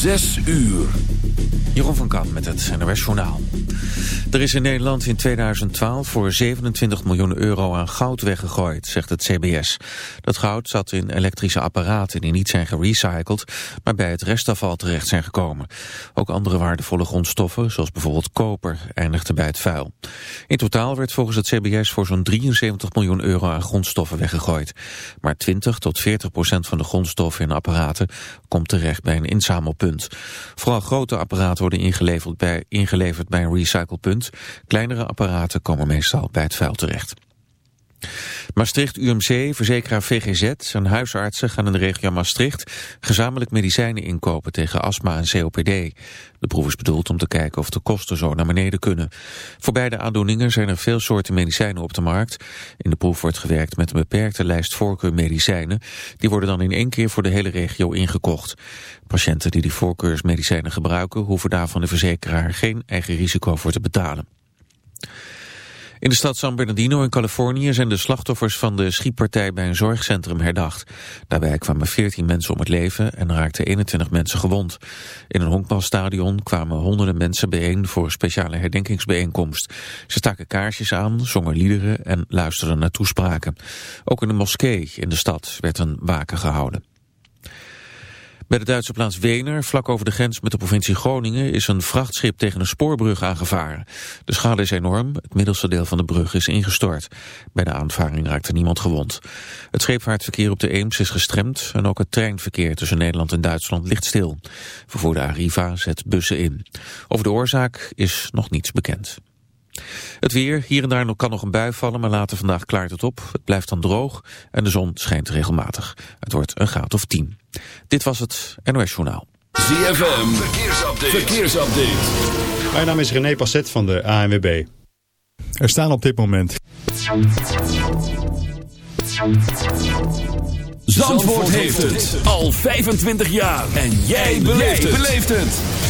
Zes uur. Jeroen van Kamp met het NOS Journaal. Er is in Nederland in 2012 voor 27 miljoen euro aan goud weggegooid, zegt het CBS. Dat goud zat in elektrische apparaten die niet zijn gerecycled, maar bij het restafval terecht zijn gekomen. Ook andere waardevolle grondstoffen, zoals bijvoorbeeld koper, eindigden bij het vuil. In totaal werd volgens het CBS voor zo'n 73 miljoen euro aan grondstoffen weggegooid. Maar 20 tot 40 procent van de grondstoffen in apparaten komt terecht bij een inzamelpunt. Vooral grote apparaten worden ingeleverd bij, ingeleverd bij een recyclepunt. Kleinere apparaten komen meestal bij het vuil terecht. Maastricht UMC, verzekeraar VGZ en huisartsen gaan in de regio Maastricht gezamenlijk medicijnen inkopen tegen astma en COPD. De proef is bedoeld om te kijken of de kosten zo naar beneden kunnen. Voor beide aandoeningen zijn er veel soorten medicijnen op de markt. In de proef wordt gewerkt met een beperkte lijst voorkeurmedicijnen. Die worden dan in één keer voor de hele regio ingekocht. Patiënten die die voorkeursmedicijnen gebruiken hoeven daarvan de verzekeraar geen eigen risico voor te betalen. In de stad San Bernardino in Californië zijn de slachtoffers van de schietpartij bij een zorgcentrum herdacht. Daarbij kwamen 14 mensen om het leven en raakten 21 mensen gewond. In een honkbalstadion kwamen honderden mensen bijeen voor een speciale herdenkingsbijeenkomst. Ze staken kaarsjes aan, zongen liederen en luisterden naar toespraken. Ook in de moskee in de stad werd een waken gehouden. Bij de Duitse plaats Wener, vlak over de grens met de provincie Groningen, is een vrachtschip tegen een spoorbrug aangevaren. De schade is enorm, het middelste deel van de brug is ingestort. Bij de aanvaring raakte niemand gewond. Het scheepvaartverkeer op de Eems is gestremd en ook het treinverkeer tussen Nederland en Duitsland ligt stil. Vervoerder Arriva zet bussen in. Over de oorzaak is nog niets bekend. Het weer, hier en daar kan nog een bui vallen, maar later vandaag klaart het op. Het blijft dan droog en de zon schijnt regelmatig. Het wordt een graad of 10. Dit was het NOS Journaal. ZFM, verkeersupdate. verkeersupdate. Mijn naam is René Passet van de ANWB. Er staan op dit moment... Zandvoort heeft het al 25 jaar. En jij beleeft het.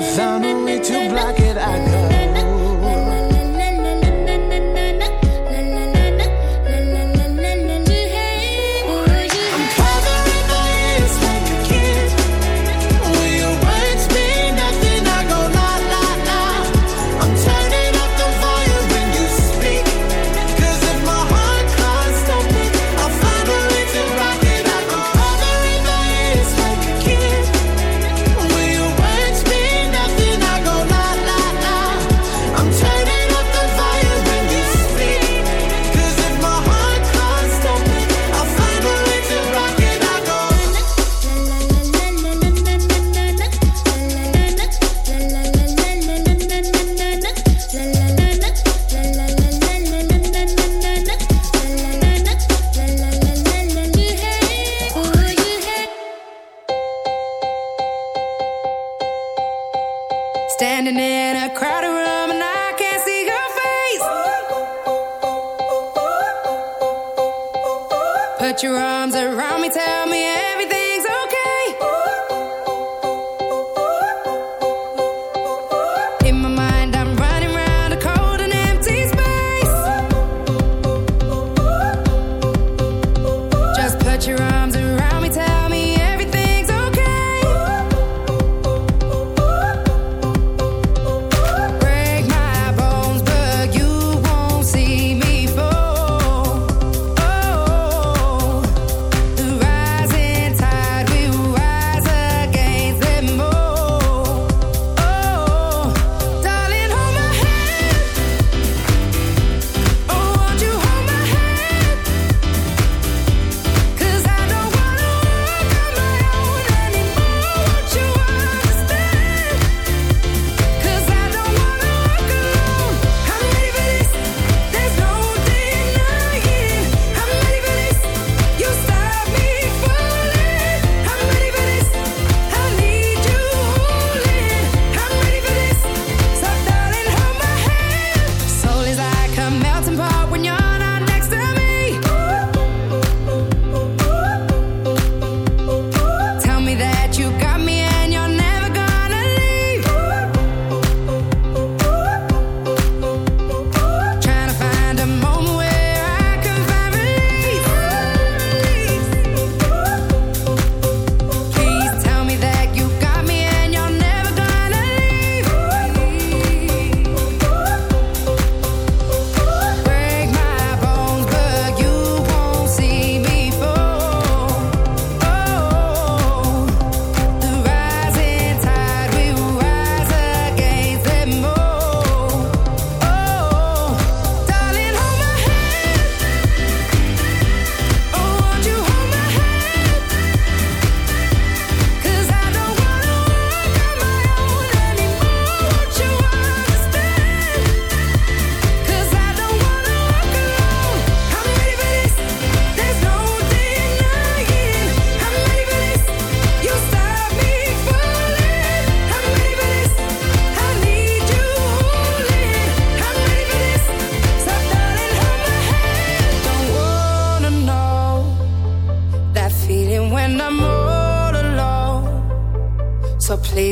Found a way to block it. I go.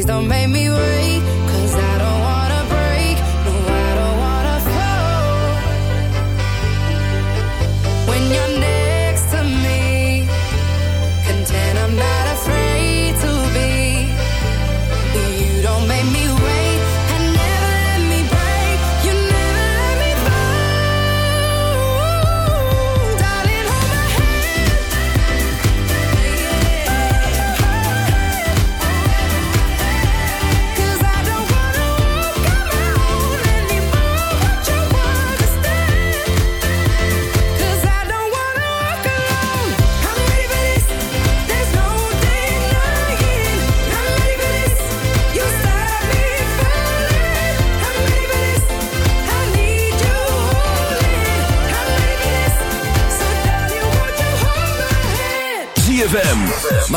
don't make me wait, cause I don't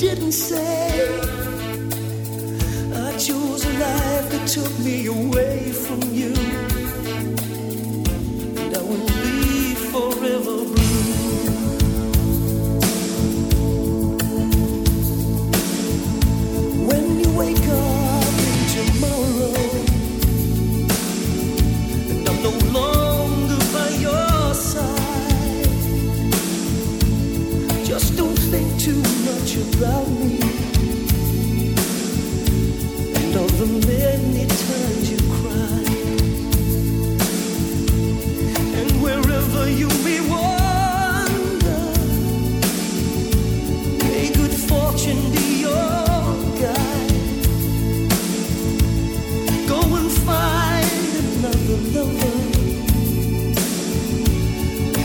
didn't say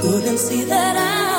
couldn't see that I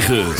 9.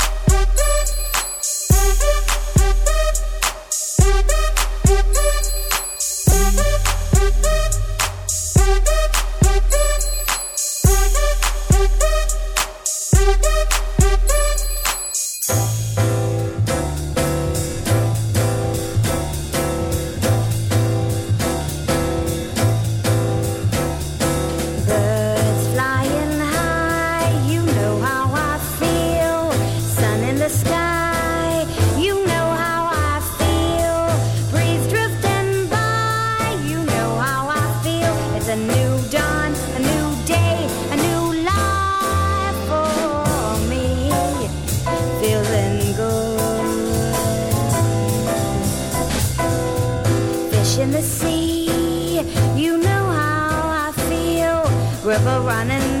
See. You know how I feel. River running